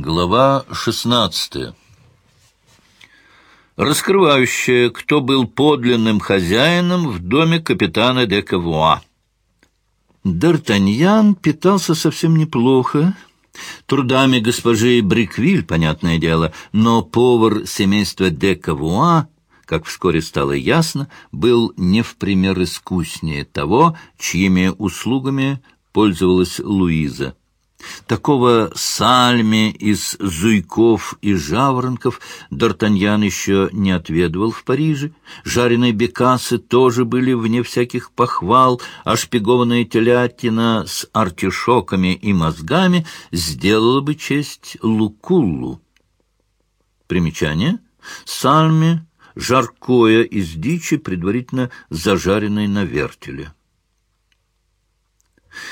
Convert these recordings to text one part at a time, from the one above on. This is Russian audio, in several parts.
Глава 16. Раскрывающая, кто был подлинным хозяином в доме капитана де Кавуа. Д'Артаньян питался совсем неплохо, трудами госпожи Бриквиль, понятное дело, но повар семейства де Кавуа, как вскоре стало ясно, был не в пример искуснее того, чьими услугами пользовалась Луиза. Такого сальми из зуйков и жаворонков Д'Артаньян еще не отведывал в Париже. Жареные бекасы тоже были вне всяких похвал, а шпигованная телятина с артишоками и мозгами сделала бы честь лукуллу. Примечание. Сальми — жаркое из дичи, предварительно зажаренной на вертеле.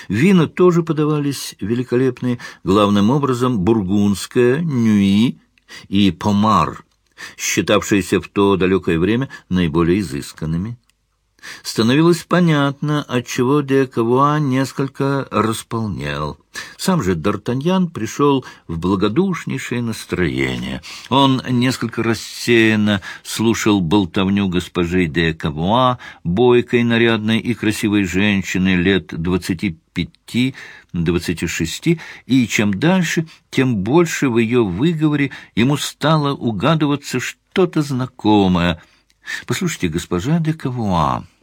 Вина тоже подавались великолепные, главным образом бургундское, нюи и помар, считавшиеся в то далекое время наиболее изысканными становилось понятно, отчего де Кавуа несколько располнел. Сам же Д'Артаньян пришел в благодушнейшее настроение. Он несколько рассеянно слушал болтовню госпожи де Кавуа, бойкой, нарядной и красивой женщины лет двадцати пяти, двадцати шести, и чем дальше, тем больше в ее выговоре ему стало угадываться что-то знакомое. «Послушайте, госпожа де Кавуа», —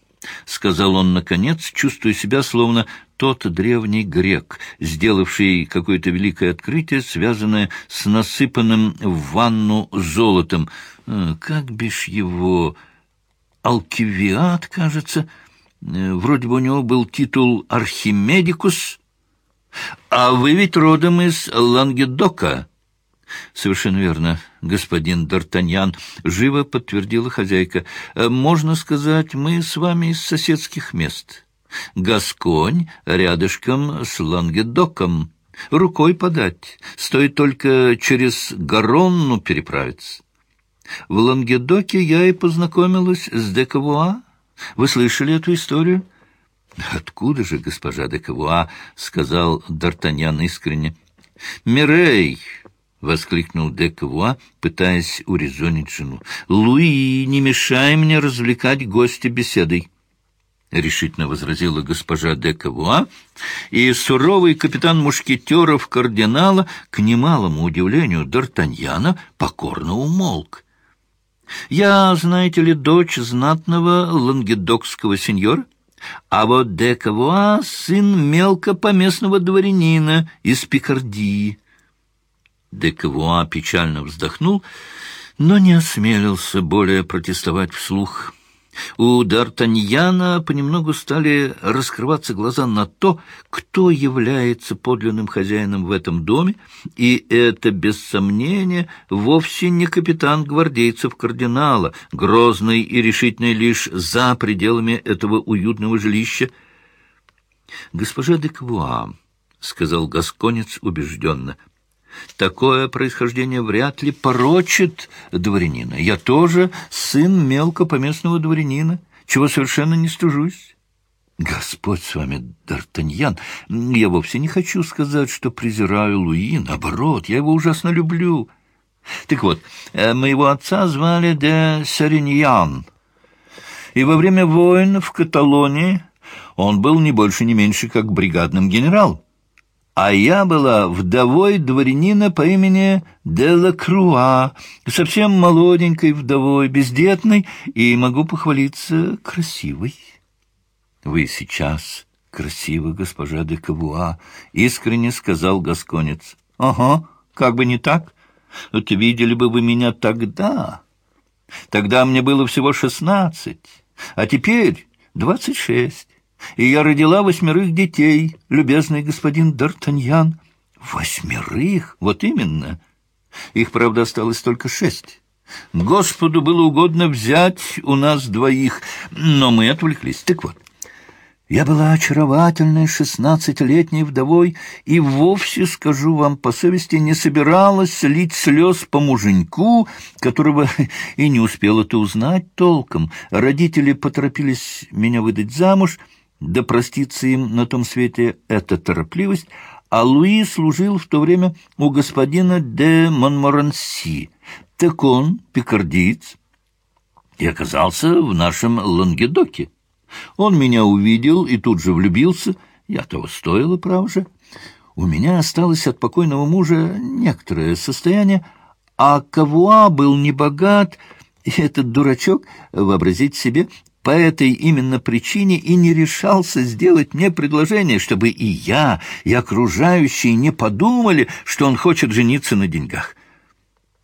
сказал он наконец, чувствуя себя словно тот древний грек, сделавший какое-то великое открытие, связанное с насыпанным в ванну золотом. Э, как бишь его... Алкивиад, кажется. Э, вроде бы у него был титул Архимедикус. А вы ведь родом из Лангедока. — Совершенно верно, господин Д'Артаньян, — живо подтвердила хозяйка. «Э, — Можно сказать, мы с вами из соседских мест. Гасконь рядышком с Лангедоком. Рукой подать. Стоит только через Гаронну переправиться. В Лангедоке я и познакомилась с Декавуа. Вы слышали эту историю? — Откуда же, госпожа Декавуа? — сказал Д'Артаньян искренне. — Мирей! — воскликнул де Кавуа, пытаясь урезонить жену. — Луи, не мешай мне развлекать гостя беседой. — решительно возразила госпожа де Кавуа, и суровый капитан мушкетеров кардинала, к немалому удивлению Д'Артаньяна, покорно умолк. — Я, знаете ли, дочь знатного лангедокского сеньора, а вот де Кавуа — сын мелкопоместного дворянина из Пикардии. Декавуа печально вздохнул, но не осмелился более протестовать вслух. У Д'Артаньяна понемногу стали раскрываться глаза на то, кто является подлинным хозяином в этом доме, и это, без сомнения, вовсе не капитан гвардейцев кардинала, грозный и решительный лишь за пределами этого уютного жилища. «Госпожа де Квуа», — сказал Гасконец убежденно, — Такое происхождение вряд ли порочит дворянина. Я тоже сын мелкопоместного дворянина, чего совершенно не стужусь. Господь с вами, Д'Артаньян, я вовсе не хочу сказать, что презираю Луи, наоборот, я его ужасно люблю. Так вот, э, моего отца звали де Сариньян, и во время войн в Каталонии он был не больше, не меньше, как бригадным генералом а я была вдовой дворянина по имени Делакруа, совсем молоденькой вдовой, бездетной, и могу похвалиться красивой. Вы сейчас красивы, госпожа де Кавуа, — искренне сказал Гасконец. — Ага, как бы не так. Вот видели бы вы меня тогда. Тогда мне было всего шестнадцать, а теперь двадцать шесть и я родила восьмерых детей, любезный господин Д'Артаньян. Восьмерых? Вот именно. Их, правда, осталось только шесть. Господу было угодно взять у нас двоих, но мы отвлеклись. Так вот, я была очаровательной шестнадцатилетней вдовой и вовсе, скажу вам по совести, не собиралась лить слез по муженьку, которого и не успела-то узнать толком. Родители поторопились меня выдать замуж — да простится им на том свете эта торопливость, а Луи служил в то время у господина де Монморанси. Так он, пикардиец, и оказался в нашем Лангедоке. Он меня увидел и тут же влюбился. Я того стоило, право же. У меня осталось от покойного мужа некоторое состояние, а Кавуа был небогат, и этот дурачок, вообразить себе, по этой именно причине и не решался сделать мне предложение, чтобы и я, и окружающие не подумали, что он хочет жениться на деньгах.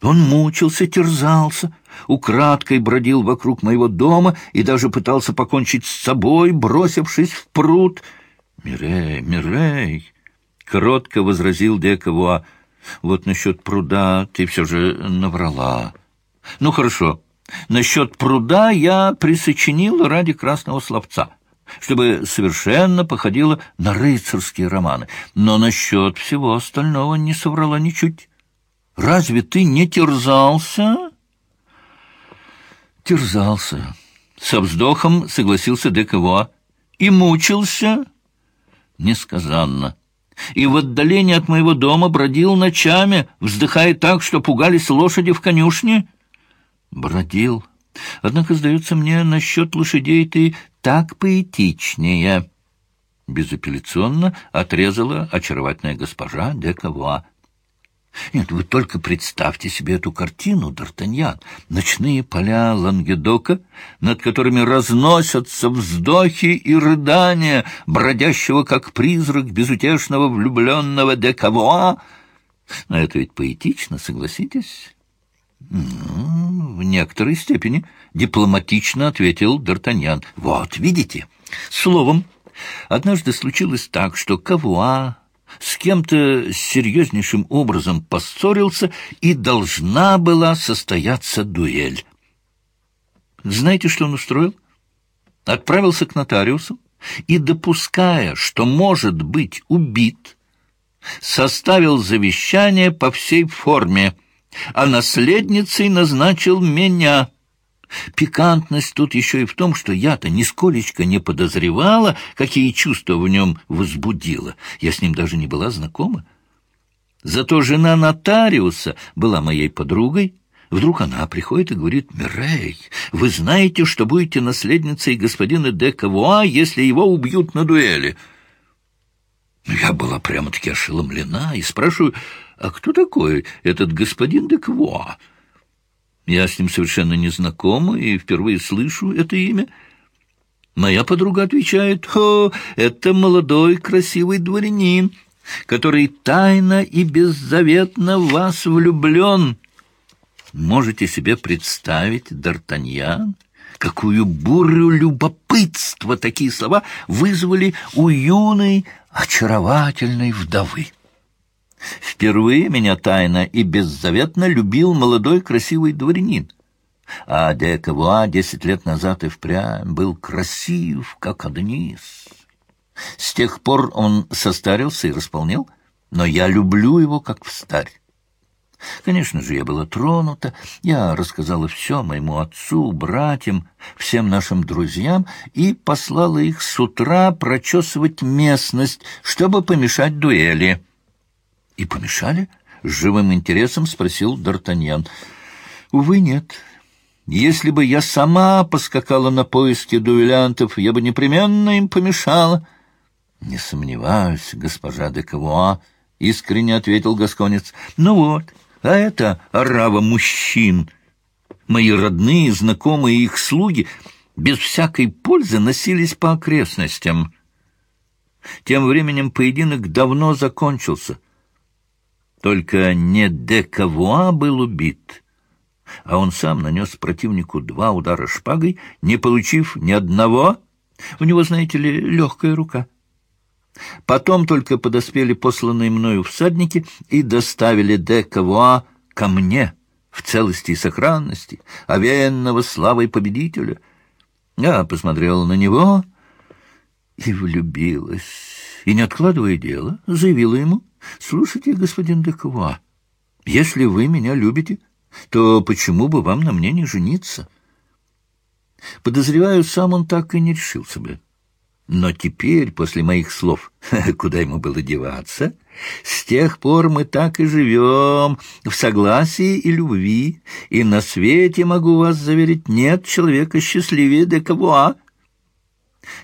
Он мучился, терзался, украдкой бродил вокруг моего дома и даже пытался покончить с собой, бросившись в пруд. «Мирей, Мирей!» — кротко возразил Декавуа. «Вот насчет пруда ты все же наврала». «Ну, хорошо». Насчет пруда я присочинил ради красного словца, чтобы совершенно походило на рыцарские романы, но насчет всего остального не соврала ничуть. Разве ты не терзался? Терзался. Со вздохом согласился Декаво. И мучился? Несказанно. И в отдалении от моего дома бродил ночами, вздыхая так, что пугались лошади в конюшне — бродил. Однако, сдается мне, насчет лошадей ты так поэтичнее. Безапелляционно отрезала очаровательная госпожа де Кавуа. Нет, вы только представьте себе эту картину, Д'Артаньян. Ночные поля Лангедока, над которыми разносятся вздохи и рыдания, бродящего как призрак безутешного влюбленного де Кавуа. Но это ведь поэтично, согласитесь? «Ну, в некоторой степени», — дипломатично ответил Д'Артаньян. «Вот, видите? Словом, однажды случилось так, что Кавуа с кем-то серьезнейшим образом поссорился, и должна была состояться дуэль. Знаете, что он устроил? Отправился к нотариусу и, допуская, что может быть убит, составил завещание по всей форме — а наследницей назначил меня. Пикантность тут еще и в том, что я-то нисколечко не подозревала, какие чувства в нем возбудила. Я с ним даже не была знакома. Зато жена нотариуса была моей подругой. Вдруг она приходит и говорит, «Мирей, вы знаете, что будете наследницей господина де Кавуа, если его убьют на дуэли?» Я была прямо-таки ошеломлена и спрашиваю, «А кто такой этот господин де Кво?» Я с ним совершенно не знакома и впервые слышу это имя. Моя подруга отвечает, «О, это молодой красивый дворянин, который тайно и беззаветно в вас влюблен». Можете себе представить, Д'Артаньян, какую бурю любопытства такие слова вызвали у юной очаровательной вдовы. Впервые меня тайно и беззаветно любил молодой красивый дворянин. А де Кавуа десять лет назад и впрямь был красив, как Адонис. С тех пор он состарился и располнел, но я люблю его, как встарь. Конечно же, я была тронута. Я рассказала все моему отцу, братьям, всем нашим друзьям и послала их с утра прочесывать местность, чтобы помешать дуэли. «И помешали?» — с живым интересом спросил Д'Артаньян. «Увы, нет. Если бы я сама поскакала на поиски дуэлянтов, я бы непременно им помешала». «Не сомневаюсь, госпожа де Кавуа», — искренне ответил Гасконец. «Ну вот, а это орава мужчин. Мои родные, знакомые их слуги без всякой пользы носились по окрестностям». Тем временем поединок давно закончился — только не Декавуа был убит, а он сам нанес противнику два удара шпагой, не получив ни одного. У него, знаете ли, легкая рука. Потом только подоспели посланные мною всадники и доставили Декавуа ко мне в целости и сохранности, овеянного славой победителя. Я посмотрела на него и влюбилась, и, не откладывая дело, заявила ему — Слушайте, господин Деква, если вы меня любите, то почему бы вам на мне не жениться? Подозреваю, сам он так и не решился бы. Но теперь, после моих слов, куда ему было деваться, — С тех пор мы так и живем, в согласии и любви, и на свете, могу вас заверить, нет человека счастливее Декавуа.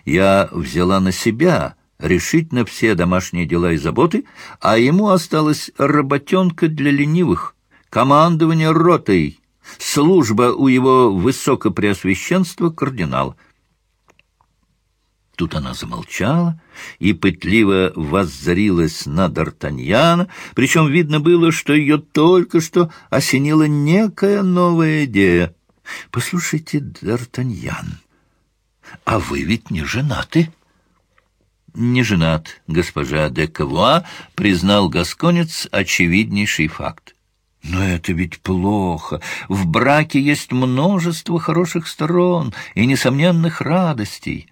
Я взяла на себя решить на все домашние дела и заботы, а ему осталась работенка для ленивых, командование ротой, служба у его высокопреосвященства кардинала. Тут она замолчала и пытливо воззрилась на Д'Артаньяна, причем видно было, что ее только что осенила некая новая идея. — Послушайте, Д'Артаньян, а вы ведь не женаты? — Не женат, госпожа де Кавуа, признал Гасконец очевиднейший факт. Но это ведь плохо. В браке есть множество хороших сторон и несомненных радостей.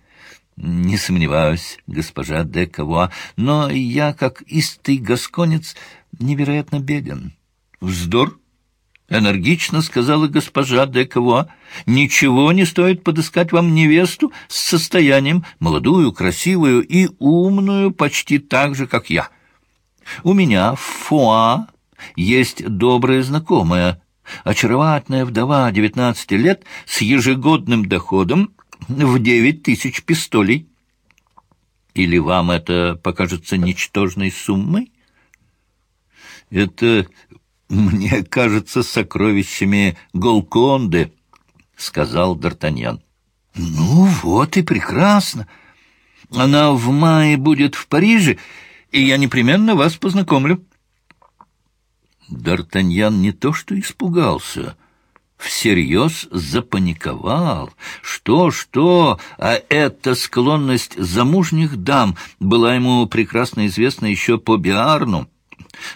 Не сомневаюсь, госпожа де Кавуа, но я, как истый гасконец, невероятно беден. Вздор! Энергично сказала госпожа де Кавуа. Ничего не стоит подыскать вам невесту с состоянием, молодую, красивую и умную, почти так же, как я. У меня в Фуа есть добрая знакомая, очаровательная вдова девятнадцати лет с ежегодным доходом в девять тысяч пистолей. Или вам это покажется ничтожной суммой? Это мне кажется сокровищами Голконды, — сказал Д'Артаньян. — Ну вот и прекрасно. Она в мае будет в Париже, и я непременно вас познакомлю. Д'Артаньян не то что испугался, всерьез запаниковал. Что-что, а эта склонность замужних дам была ему прекрасно известна еще по Биарну.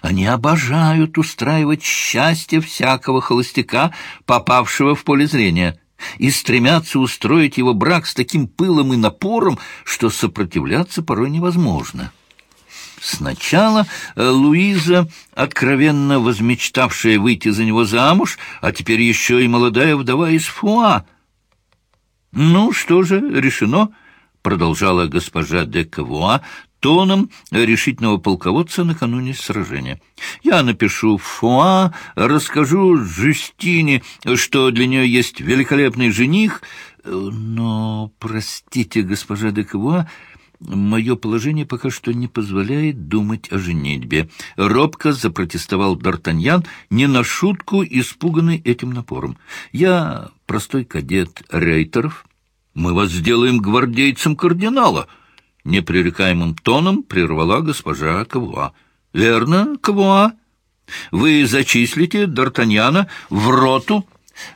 Они обожают устраивать счастье всякого холостяка, попавшего в поле зрения, и стремятся устроить его брак с таким пылом и напором, что сопротивляться порой невозможно. Сначала э, Луиза, откровенно возмечтавшая выйти за него замуж, а теперь еще и молодая вдова из Фуа. «Ну, что же, решено», — продолжала госпожа де Кавуа, тоном решительного полководца накануне сражения. «Я напишу Фуа, расскажу Жюстине, что для нее есть великолепный жених, но, простите, госпожа де Кавуа, Мое положение пока что не позволяет думать о женитьбе. Робко запротестовал Д'Артаньян, не на шутку испуганный этим напором. Я простой кадет Рейтеров. Мы вас сделаем гвардейцем кардинала. Непререкаемым тоном прервала госпожа Кавуа. Верно, Кавуа? Вы зачислите Д'Артаньяна в роту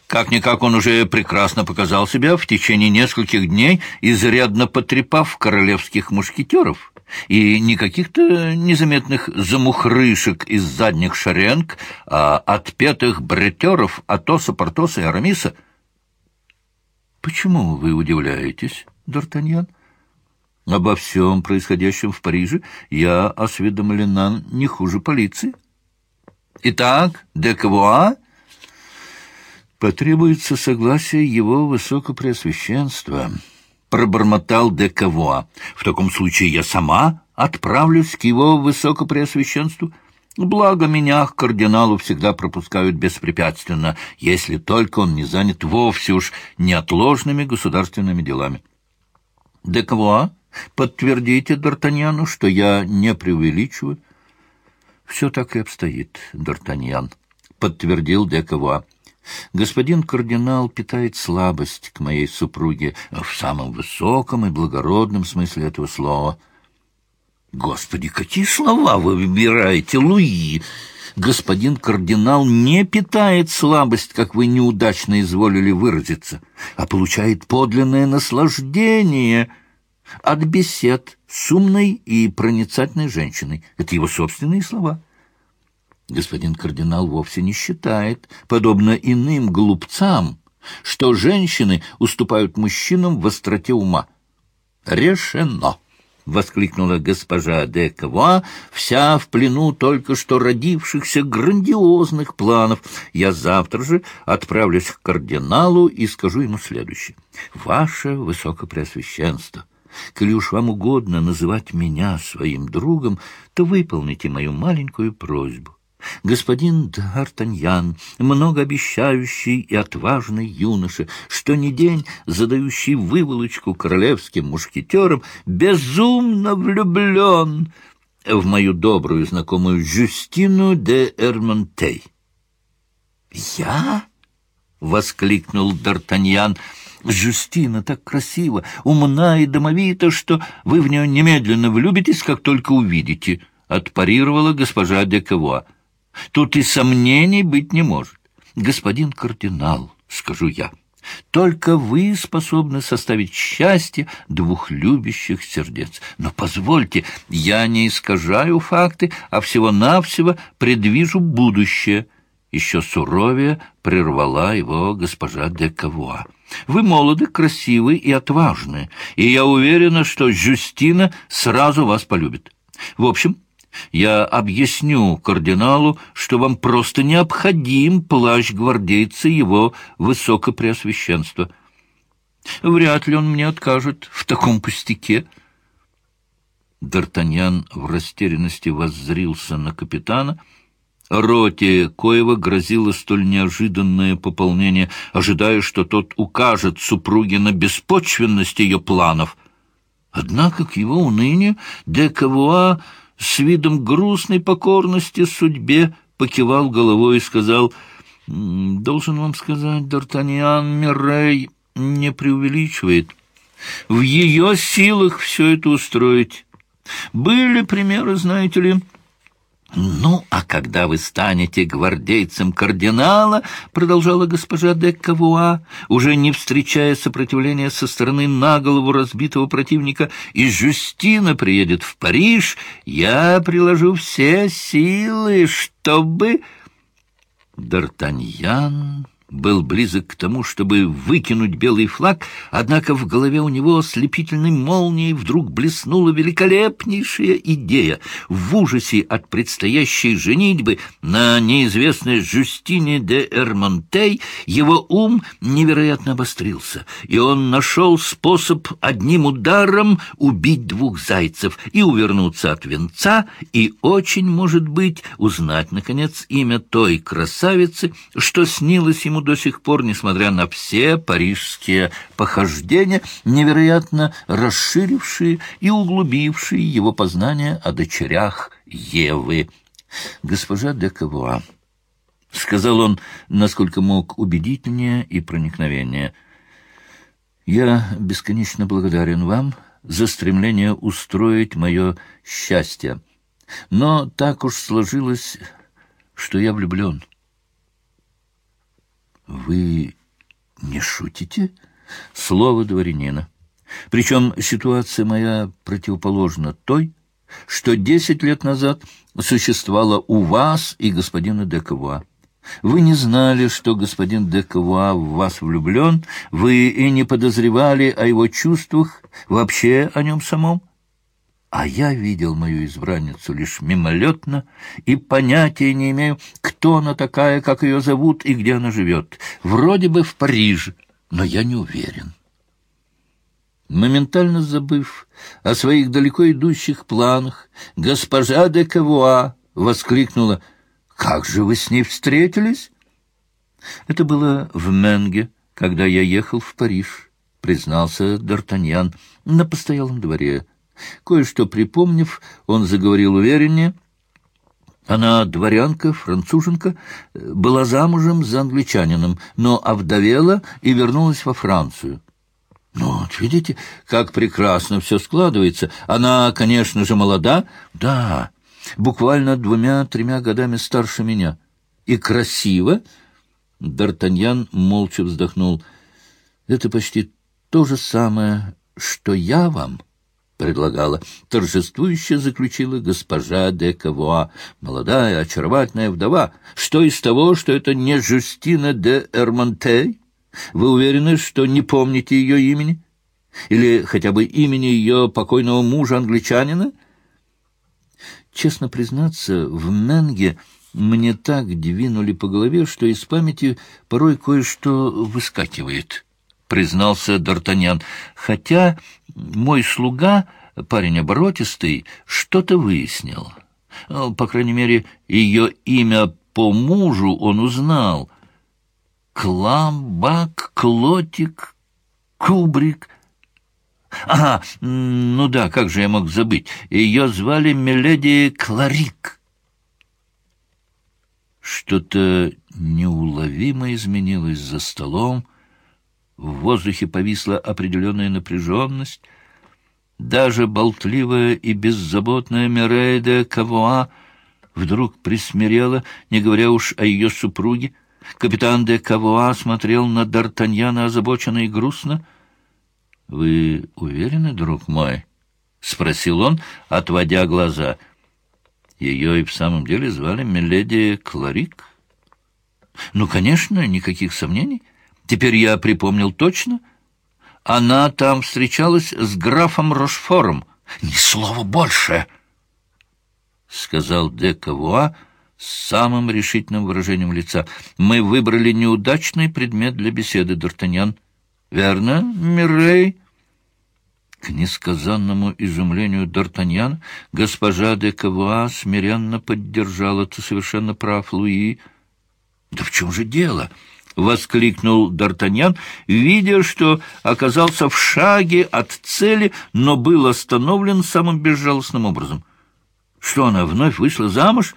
как-никак он уже прекрасно показал себя в течение нескольких дней, изрядно потрепав королевских мушкетеров, и не каких-то незаметных замухрышек из задних шеренг, а отпетых бретеров Атоса, Портоса и Арамиса. — Почему вы удивляетесь, Д'Артаньян? — Обо всем происходящем в Париже я осведомлена не хуже полиции. — Итак, де Кавуа потребуется согласие его высокопреосвященства, — пробормотал де Кавуа. — В таком случае я сама отправлюсь к его высокопреосвященству. Благо меня к кардиналу всегда пропускают беспрепятственно, если только он не занят вовсе уж неотложными государственными делами. — Де Кавуа, подтвердите Д'Артаньяну, что я не преувеличиваю. — Все так и обстоит, Д'Артаньян, — подтвердил де Кавуа. Господин кардинал питает слабость к моей супруге в самом высоком и благородном смысле этого слова. Господи, какие слова вы выбираете, Луи! Господин кардинал не питает слабость, как вы неудачно изволили выразиться, а получает подлинное наслаждение от бесед с умной и проницательной женщиной. Это его собственные слова. Господин кардинал вовсе не считает, подобно иным глупцам, что женщины уступают мужчинам в остроте ума. «Решено!» — воскликнула госпожа де Кава, вся в плену только что родившихся грандиозных планов. «Я завтра же отправлюсь к кардиналу и скажу ему следующее. Ваше Высокопреосвященство, Коли уж вам угодно называть меня своим другом, то выполните мою маленькую просьбу. Господин Д'Артаньян, многообещающий и отважный юноша, что ни день задающий выволочку королевским мушкетерам, безумно влюблен в мою добрую знакомую Жюстину де Эрмонтей. «Я?» — воскликнул Д'Артаньян. «Жюстина так красиво, умна и домовита, что вы в нее немедленно влюбитесь, как только увидите», — отпарировала госпожа де Кавуа. «Тут и сомнений быть не может. Господин кардинал, — скажу я, — только вы способны составить счастье двух любящих сердец. Но позвольте, я не искажаю факты, а всего-навсего предвижу будущее» еще суровее прервала его госпожа де Кавуа. «Вы молоды, красивы и отважны, и я уверена, что Жюстина сразу вас полюбит. В общем, я объясню кардиналу, что вам просто необходим плащ гвардейца его высокопреосвященства. Вряд ли он мне откажет в таком пустяке». Д'Артаньян в растерянности воззрился на капитана — Роте Коева грозило столь неожиданное пополнение, ожидая, что тот укажет супруге на беспочвенность ее планов. Однако к его унынию де Кавуа с видом грустной покорности судьбе покивал головой и сказал, «Должен вам сказать, Д'Артаньян Миррей не преувеличивает. В ее силах все это устроить. Были примеры, знаете ли, «Ну, а когда вы станете гвардейцем кардинала, — продолжала госпожа де Кавуа, уже не встречая сопротивления со стороны наголову разбитого противника, и Жюстина приедет в Париж, я приложу все силы, чтобы...» Д'Артаньян был близок к тому, чтобы выкинуть белый флаг, однако в голове у него ослепительной молнией вдруг блеснула великолепнейшая идея. В ужасе от предстоящей женитьбы на неизвестной Жюстине де Эрмонтей его ум невероятно обострился, и он нашел способ одним ударом убить двух зайцев и увернуться от венца, и очень, может быть, узнать, наконец, имя той красавицы, что снилось ему до сих пор, несмотря на все парижские похождения, невероятно расширившие и углубившие его познания о дочерях Евы. «Госпожа де Кавуа», — сказал он, насколько мог убедительнее и проникновеннее, — «я бесконечно благодарен вам за стремление устроить мое счастье, но так уж сложилось, что я влюблен». «Вы не шутите?» Слово дворянина. Причем ситуация моя противоположна той, что десять лет назад существовала у вас и господина Декова. Вы не знали, что господин Декова в вас влюблен, вы и не подозревали о его чувствах, вообще о нем самом. А я видел мою избранницу лишь мимолетно и понятия не имею, кто она такая, как ее зовут и где она живет. Вроде бы в Париже, но я не уверен. Моментально забыв о своих далеко идущих планах, госпожа де Кавуа воскликнула «Как же вы с ней встретились?» Это было в Менге, когда я ехал в Париж, признался Д'Артаньян на постоялом дворе. Кое-что припомнив, он заговорил увереннее. Она дворянка, француженка, была замужем за англичанином, но овдовела и вернулась во Францию. Ну, вот видите, как прекрасно все складывается. Она, конечно же, молода. Да, буквально двумя-тремя годами старше меня. И красиво. Д'Артаньян молча вздохнул. Это почти то же самое, что я вам предлагала. Торжествующе заключила госпожа де Кавуа, молодая, очаровательная вдова. Что из того, что это не Жюстина де Эрмонтей? Вы уверены, что не помните ее имени? Или хотя бы имени ее покойного мужа-англичанина? Честно признаться, в Менге мне так двинули по голове, что из памяти порой кое-что выскакивает» признался Д'Артаньян, хотя Мой слуга, парень оборотистый, что-то выяснил. По крайней мере, ее имя по мужу он узнал. Кламбак, Клотик, Кубрик. Ага, ну да, как же я мог забыть. Ее звали Меледи Кларик. Что-то неуловимо изменилось за столом. В воздухе повисла определенная напряженность. Даже болтливая и беззаботная Мерейда Кавуа вдруг присмирела, не говоря уж о ее супруге. Капитан де Кавуа смотрел на Д'Артаньяна озабоченно и грустно. — Вы уверены, друг мой? — спросил он, отводя глаза. Ее и в самом деле звали Миледи Кларик? — Ну, конечно, никаких сомнений. Теперь я припомнил точно. Она там встречалась с графом Рошфором. Ни слова больше, — сказал де Кавуа с самым решительным выражением лица. Мы выбрали неудачный предмет для беседы, Д'Артаньян. Верно, Миррей? К несказанному изумлению Д'Артаньян госпожа де Кавуа смиренно поддержала. Ты совершенно прав, Луи. Да в чем же дело? —— воскликнул Д'Артаньян, видя, что оказался в шаге от цели, но был остановлен самым безжалостным образом. «Что она вновь вышла замуж?»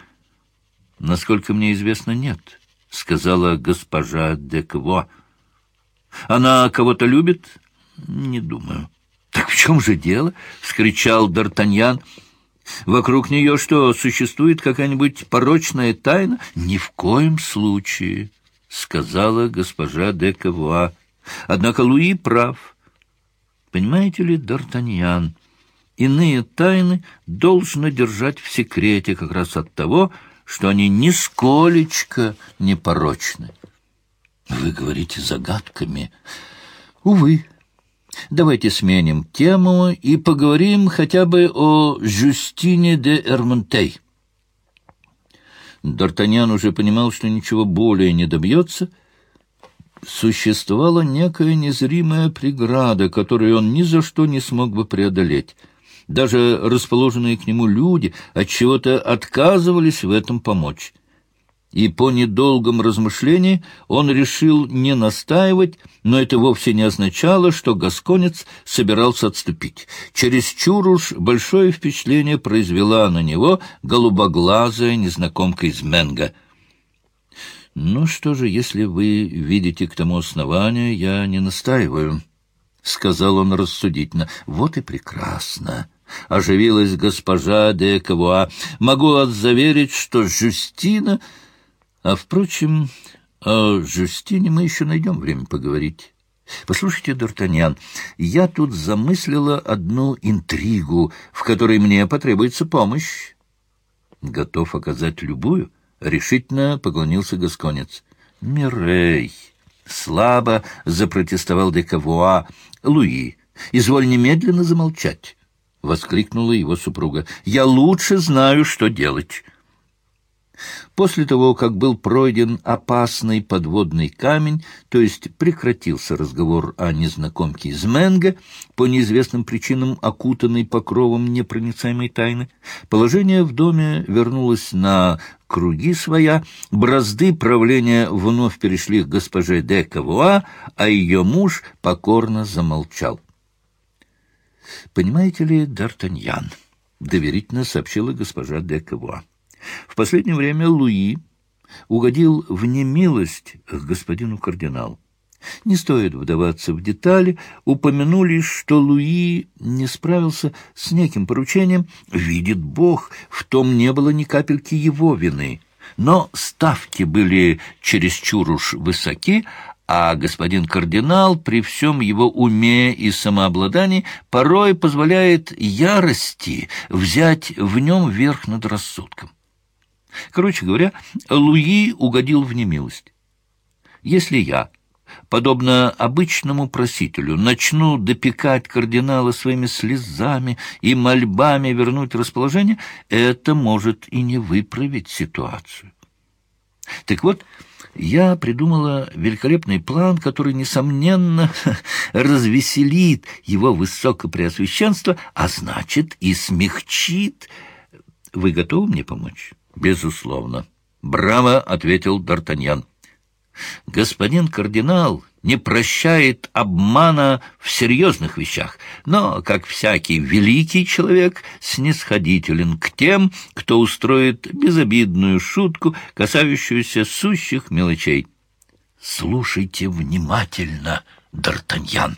«Насколько мне известно, нет», — сказала госпожа де Кво. «Она кого-то любит?» «Не думаю». «Так в чем же дело?» — вскричал Д'Артаньян. «Вокруг нее что, существует какая-нибудь порочная тайна?» «Ни в коем случае» сказала госпожа де Кавуа. Однако Луи прав. Понимаете ли, Д'Артаньян, иные тайны должно держать в секрете как раз от того, что они нисколечко не порочны. Вы говорите загадками. Увы. Давайте сменим тему и поговорим хотя бы о Жюстине де Эрмонтей. Д'Артаньян уже понимал, что ничего более не добьется. Существовала некая незримая преграда, которую он ни за что не смог бы преодолеть. Даже расположенные к нему люди от чего то отказывались в этом помочь и по недолгом размышлении он решил не настаивать, но это вовсе не означало, что гасконец собирался отступить. Чересчур уж большое впечатление произвела на него голубоглазая незнакомка из Менга. «Ну что же, если вы видите к тому основанию, я не настаиваю», — сказал он рассудительно. «Вот и прекрасно». — оживилась госпожа де Кавуа. — Могу вас заверить, что Жюстина а, впрочем, о Жюстине мы еще найдем время поговорить. Послушайте, Д'Артаньян, я тут замыслила одну интригу, в которой мне потребуется помощь. Готов оказать любую, — решительно поклонился Гасконец. Мирей! Слабо запротестовал Декавуа. Луи, изволь немедленно замолчать, — воскликнула его супруга. Я лучше знаю, что делать. После того, как был пройден опасный подводный камень, то есть прекратился разговор о незнакомке из Менга, по неизвестным причинам окутанной покровом непроницаемой тайны, положение в доме вернулось на круги своя, бразды правления вновь перешли к госпоже де Кавуа, а ее муж покорно замолчал. «Понимаете ли, Д'Артаньян?» — доверительно сообщила госпожа де Кавуа. В последнее время Луи угодил в немилость к господину кардиналу. Не стоит вдаваться в детали, упомянули, что Луи не справился с неким поручением. Видит Бог, в том не было ни капельки его вины. Но ставки были чересчур уж высоки, а господин кардинал при всем его уме и самообладании порой позволяет ярости взять в нем верх над рассудком. Короче говоря, Луи угодил в немилость. Если я, подобно обычному просителю, начну допекать кардинала своими слезами и мольбами вернуть расположение, это может и не выправить ситуацию. Так вот, я придумала великолепный план, который, несомненно, развеселит его высокопреосвященство, а значит и смягчит. Вы готовы мне помочь? Безусловно. Браво, ответил Д'Артаньян. Господин кардинал не прощает обмана в серьезных вещах, но, как всякий великий человек, снисходителен к тем, кто устроит безобидную шутку, касающуюся сущих мелочей. Слушайте внимательно, Д'Артаньян.